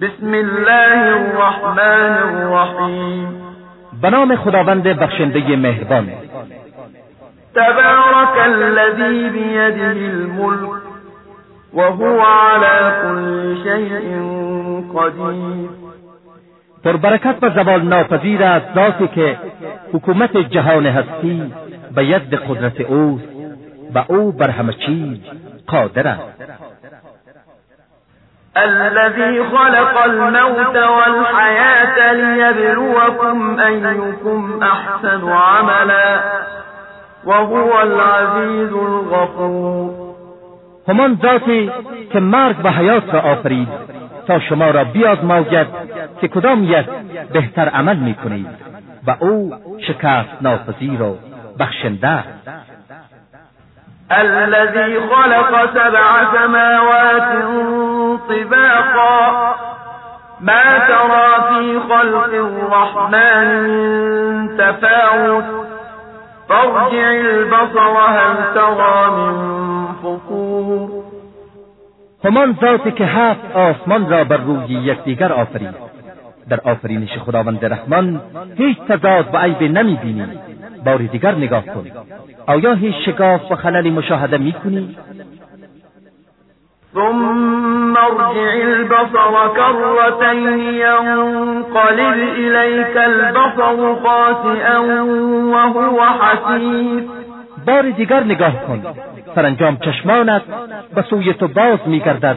بسم الله الرحمن الرحیم. به نام خداوند بخشنده مهربان. تبارك الذي بيده الملك وهو على كل شيء قدیر. پربرکت و زوال ناپذیر است ذاتی که حکومت جهان هستی به ید قدرت اوست و او بر همه چیز قادر است. الذي خلق الموت والحياة ليبلوكم أيكم أحسن عملا وهو العزيز الغفور. همان ذاتی که مرگ و حیات را آفرید تا شما را بیازماید که کدام یک بهتر عمل می کنید و او شکست ناپذیر و بخشنده. الذي خلق سبع سماوات طباقا ما ترى في خلق الرحمن من تفاوت. فارجع البصر هل ترى من فطور. همان ذاتی که هفت آسمان را بر روی یکدیگر آفرید. در آفرینش خداوند رحمان هیچ تضاد و عیب نمی‌بینی. بار دیگر نگاه کن. آیا هیچ شگاف و خللی مشاهده می‌کنی؟ ثم ارجع البصر كرتين ينقلب إليك البصر خاسئا وهو حسير. بار دیگر نگاه کن. سرانجام چشمانت به سوی تو باز میگردد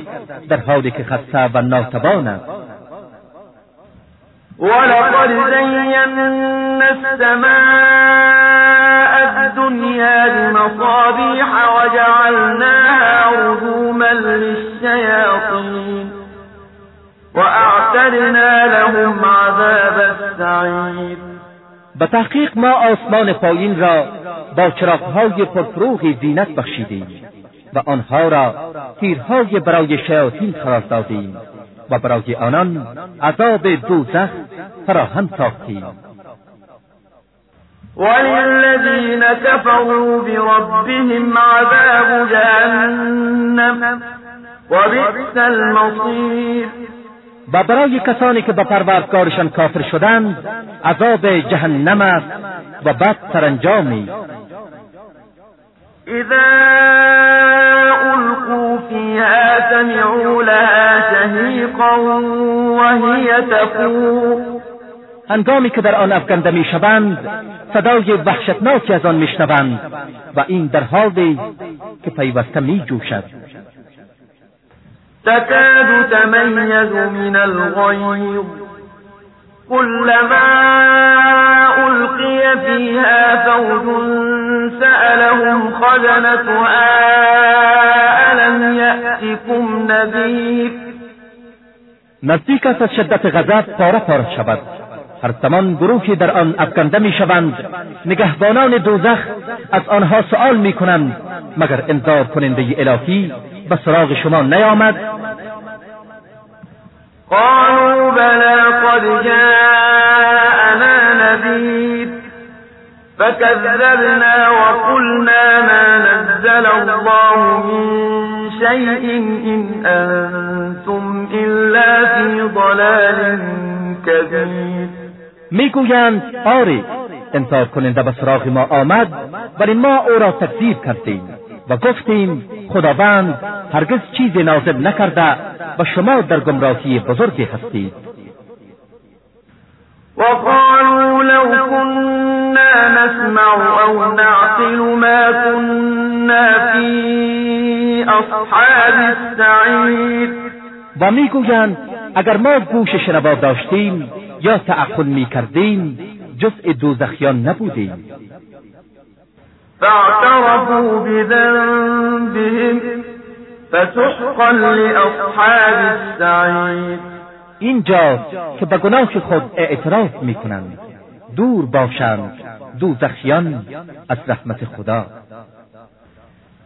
در حالی که خسته و ناتوان است. ولقد زينا السماء الدنيا بمصابيح وجعلناها رجوما للشياطين وأعتدنا لهم عذاب السعير به تحقیق ما آسمان پایین را با چراغهای پرفروغ زینت بخشیدیم و آنها را تیرهای برای شیاطین قرار دادیم و برای آنان عذاب دوزخ فراهم ساختیم. وللذين كفروا بربهم عذاب جهنم. وبئس المصير. و برای کسانی که به پروردگارشان کافر شدند عذاب جهنم است و بد سرانجامی. اذا القوا فيها سمعوا لها شهيقا وهي تفور. هنگامی که در آن افکنده می‌شوند صدای وحشتناکی از آن میشنوند و این در حالی که پیوسته میجوشد. تكاد تميز من الغيظ كلما ألقي فيها فوج سألهم خزنتها ألم يأتكم نذير نزدیک است از شدت غضب پاره پاره شود. هر زمان گروهی در آن افکنده می‌شوند نگهبانان دوزخ از آنها سؤال می‌کنند مگر انذار کننده الهی به سراغ شما نیامد؟ قالوا بلى قد جاءنا نذير. فكذبنا وقلنا ما نزل الله من شيء إن أنتم إلا في ضلال كبير. می‌گویند آری انکار کننده به سراغ ما آمد ولی ما او را تکذیب کردیم و گفتیم خداوند هرگز چیزی نازل نکرده و شما در گمراهی بزرگی هستید. وقالوا لو كنا نسمع أو نعقل ما كنا في أصحاب السعير. و می‌گویند اگر ما گوش شنوا داشتیم یا تعقل می‌کردیم جزء دوزخیان نبودیم. فاعترفوا بذنبهم فسحقا لأصحاب السعير. اینجا که به گناه خود اعتراف می‌کنند دور باشند دوزخیان از رحمت خدا.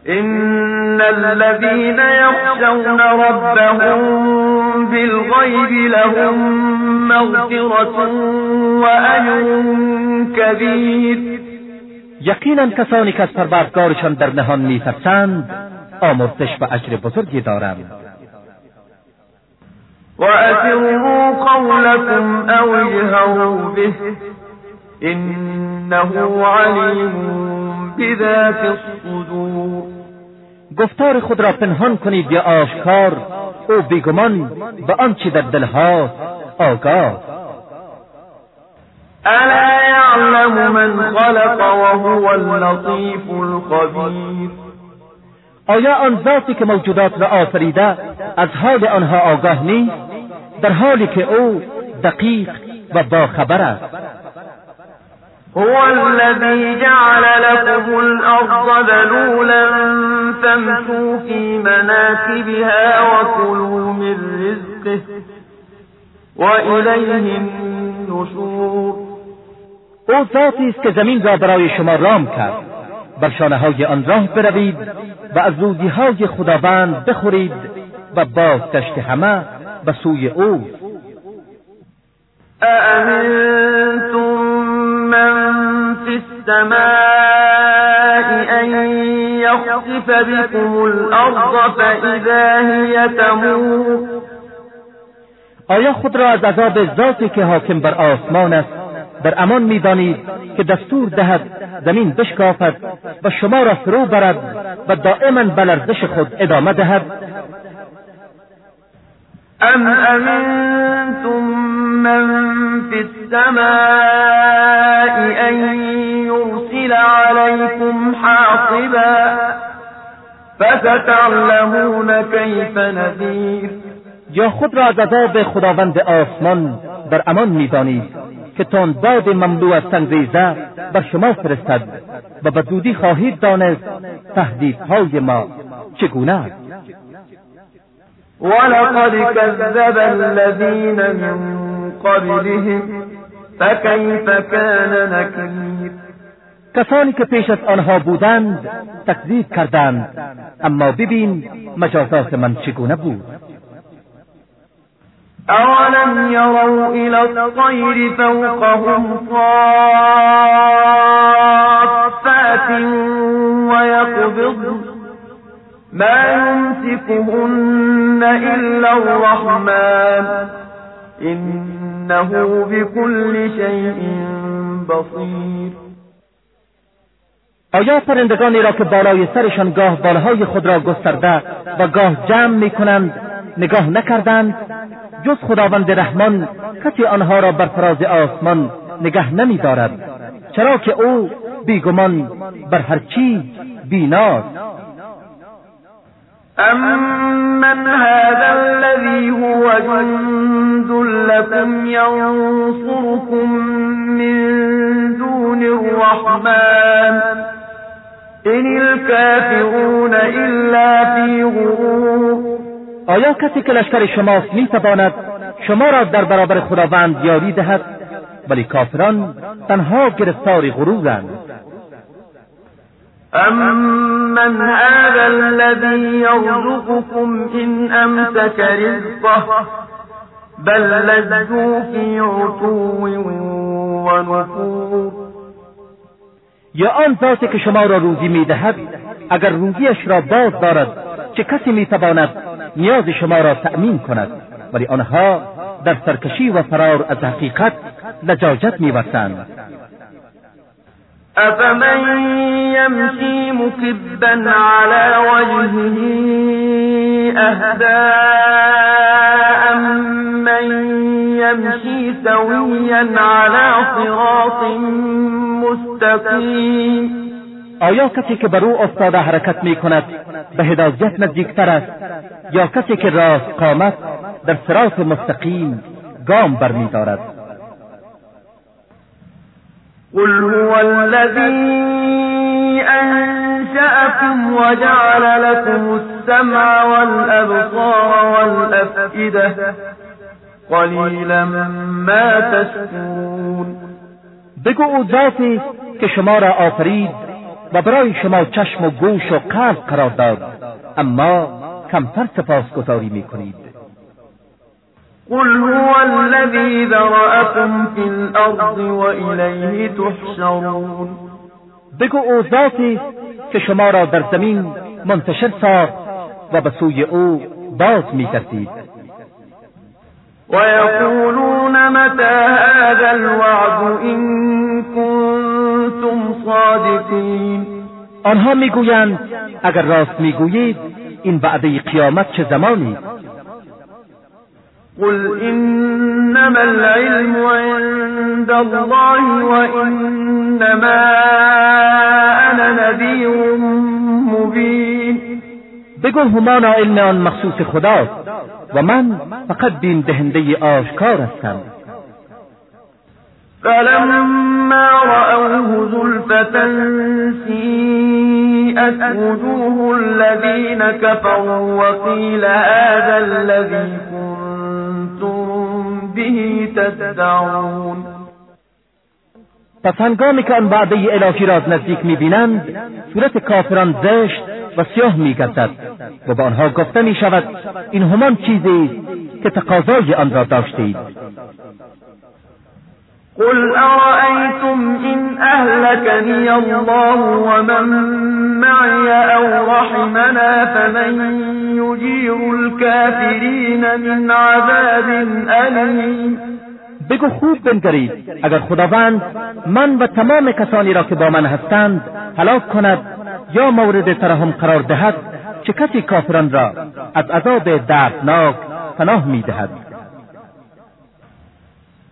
إن الذين يخشون ربهم بالغيب لهم مغفرة وأجر كبير. یقینا کسانی که از پروردگارشان در نهان میترسند آمرزش و اجر بزرگی دارند. وأسروا قولكم أو اجهروا به إنه عليم بذات الصدور. گفتار خود را پنهان کنید یا آشکار او بیگمان به آنچه در دلها آگاه. الا یعلم من خلق وهو اللطیف الخبیر. آیا آن ذاتی که موجودات را آفریده از حال آنها آگاه نیست؟ در حالی که او دقیق و باخبر است. هو الذي جعل لكم الأرض ذلولا فامشوا في مناكبها وكلوا من رزقه وإليه النشور. او ذاتی است که زمین را برای شما رام کرد. بر شانه های آن راه بروید و از روزی های خداوند بخورید و بازگشت همه به سوی او. أأمنتم من في السماء أن يخسف بكم الأرض فإذا هي تمور. آیا خود را از عذاب ذاتی که حاکم بر آسمان است در امان می‌دانید که دستور دهد زمین بشکافد و شما را فرو برد و دائما به لرزش خود ادامه دهد؟ أم أمنتم من في السماء عليكم حاصبا فستعلمون كيف نذير. یا خود را از عذاب خداوند آسمان در امان می‌دانید که باد مملو از سنگریزه بر شما فرستد و به زودی خواهید دانست تهدیدهای ما چگونه است. ولقد كذب الذين من قبلهم فكيف كان نكير؟ کسانی که پیش از آنها بودند تکذیب کردند. اما ببین مجازات من چگونه بود. أولم يروا إلى الطير فوقهم صافات ويقبضن ما يمسكهن إلا الرحمن. إنه بكل شيء بصير آیا پرندگانی را که بالای سرشان گاه بالهای خود را گسترده و گاه جمع می کنند نگاه نکردند؟ جز خداوند رحمان کسی آنها را بر فراز آسمان نگه نمی دارد چرا که او بیگمان بر هر چیز بیناست. أمن هذا الذي هو جند لكم ينصركم من دون الرحمن إن الكافرون إلا في غرور. آیا کسی که لشکر شماست می‌تواند شما را در برابر خداوند یاری دهد؟ ولی کافران تنها گرفتار غرورند. أمن هذا الذي يرزقكم إن أمسك رزقه بل لجوا في عتو ونفور یا آن ذاتی که شما را روزی می‌دهد اگر روزیش را باز دارد چه کسی می‌تواند نیاز شما را تأمین کند؟ ولی آنها در سرکشی و فرار از حقیقت لجاجت میورزند أفمن يمشي مكبا على وجهه أهدى من يمشي سويا على صراط مستقيم آیا کسی که بر او افتاده حرکت می کند به هدایت نزدیکتر است؟ یا کسی که راست قامت در صراط مستقیم گام برمیدارد؟ قل هو الذي أنشأكم وجعل لكم السمع والأبصار والأفئدة قلیلا ما تشكرون بگو او ذاتی که شما را آفرید و برای شما چشم و گوش و قلب قرار داد. اما کمتر سپاسگزاری می‌کنید. قل هو الذي ذرأكم في الأرض وإليه تحشرون. بگو او ذاتی که شما را در زمین منتشر ساخت و به سوی او باز میگردید. ويقولون متى هذا الوعد؟ إن آنها می‌گویند اگر راست می‌گویید این وعده قیامت چه زمانی؟ قل إنما العلم عند الله وإنما أنا نذير مبين بگو همانا علم آن مخصوص خداست و من فقط بین دهنده آشکار هستم. فلما رأوه زلفة سيئت وجوه الذين كفروا وقيل هذا الذي كنتم به تدعون. پس هنگامی که آن وعده الهی را از نزدیک می‌بینند صورت کافران زشت و سیاه میگردد و به آنها گفته می شود این همان چیزی که تقاضای آن را داشتید. قل أرأيتم إن أهلكني الله ومن معي أو رحمنا فمن يجير الكافرين من عذاب أليم بگو خوب بنگرید. اگر خداوند من و تمام کسانی را که با من هستند هلاک کند یا مورد ترحم قرار دهد چه کسی کافران را از عذاب دردناک پناه می‌دهد؟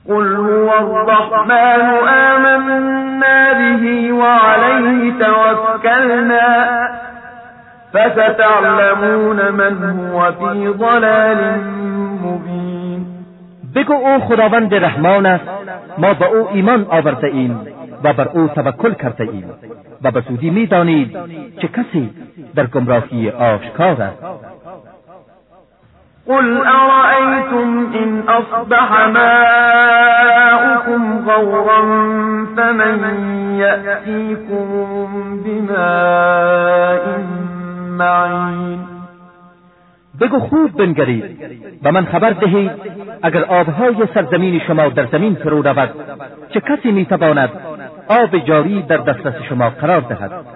قل هو الرحمن آمنا به وعليه توكلنا فستعلمون من هو في ضلال مبين بگو او خداوند رحمان است. ما به او ایمان آورده ایم و بر او توکل کرده ایم و به زودی می‌دانید چه کسی در گمراهی آشکار است. قل أرأيتم إن أصبح ماؤكم غورا فمن يأتيكم بماء معين بگو خوب بنگرید و من خبر دهید اگر آبهای سرزمین شما در زمین فرو رود چه کسی می‌تواند آب جاری در دسترس شما قرار دهد؟